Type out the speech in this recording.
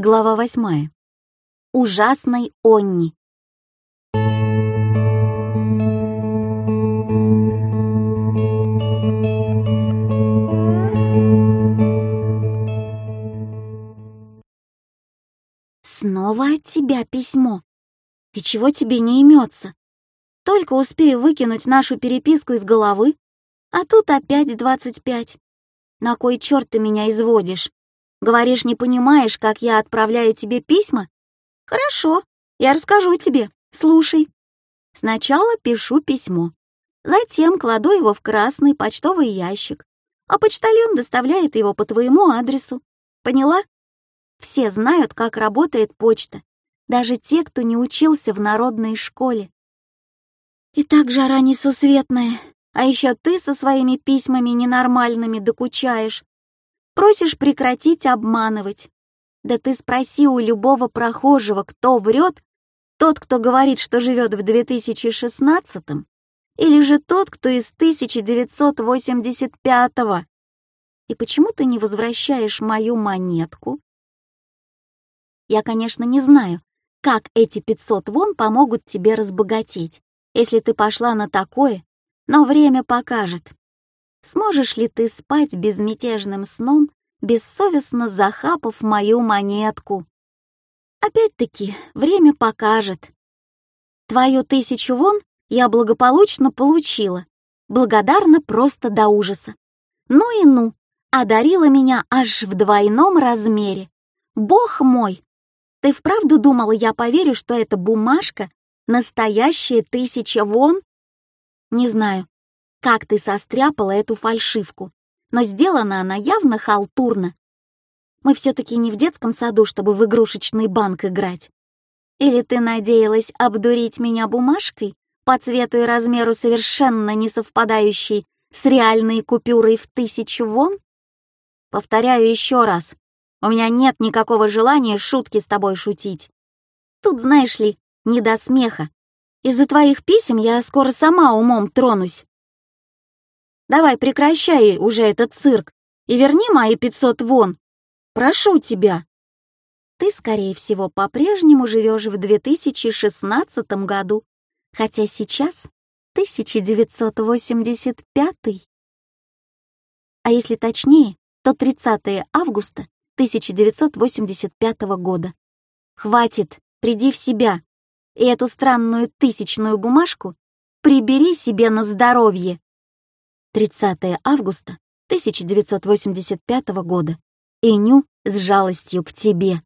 Глава восьмая. Ужасной Онни. Снова от тебя письмо. И чего тебе не имется? Только успею выкинуть нашу переписку из головы, а тут опять двадцать пять. На кой черт ты меня изводишь? Говоришь, не понимаешь, как я отправляю тебе письма? Хорошо, я расскажу тебе. Слушай. Сначала пишу письмо. Затем кладу его в красный почтовый ящик, а почтальон доставляет его по твоему адресу. Поняла? Все знают, как работает почта, даже те, кто не учился в народной школе. Итак, жара несусветная, а еще ты со своими письмами ненормальными докучаешь. Просишь прекратить обманывать. Да ты спроси у любого прохожего, кто врет, тот, кто говорит, что живет в 2016-м, или же тот, кто из 1985-го. И почему ты не возвращаешь мою монетку? Я, конечно, не знаю, как эти 500 вон помогут тебе разбогатеть, если ты пошла на такое, но время покажет. Сможешь ли ты спать безмятежным сном, бессовестно захапав мою монетку? Опять-таки, время покажет. Твою тысячу вон я благополучно получила, благодарна просто до ужаса. Ну и ну, одарила меня аж в двойном размере. Бог мой! Ты вправду думала, я поверю, что эта бумажка — настоящая тысяча вон? Не знаю, как ты состряпала эту фальшивку, но сделана она явно халтурно. Мы все-таки не в детском саду, чтобы в игрушечный банк играть. Или ты надеялась обдурить меня бумажкой, по цвету и размеру совершенно не совпадающей с реальной купюрой в тысячу вон? Повторяю еще раз, у меня нет никакого желания шутки с тобой шутить. Тут, знаешь ли, не до смеха. Из-за твоих писем я скоро сама умом тронусь. Давай прекращай уже этот цирк и верни мои пятьсот вон. Прошу тебя. Ты, скорее всего, по-прежнему живешь в 2016 году, хотя сейчас 1985. А если точнее, то 30 августа 1985 года. Хватит, приди в себя, и эту странную тысячную бумажку прибери себе на здоровье. 30 августа 1985 года. Иню с жалостью к тебе.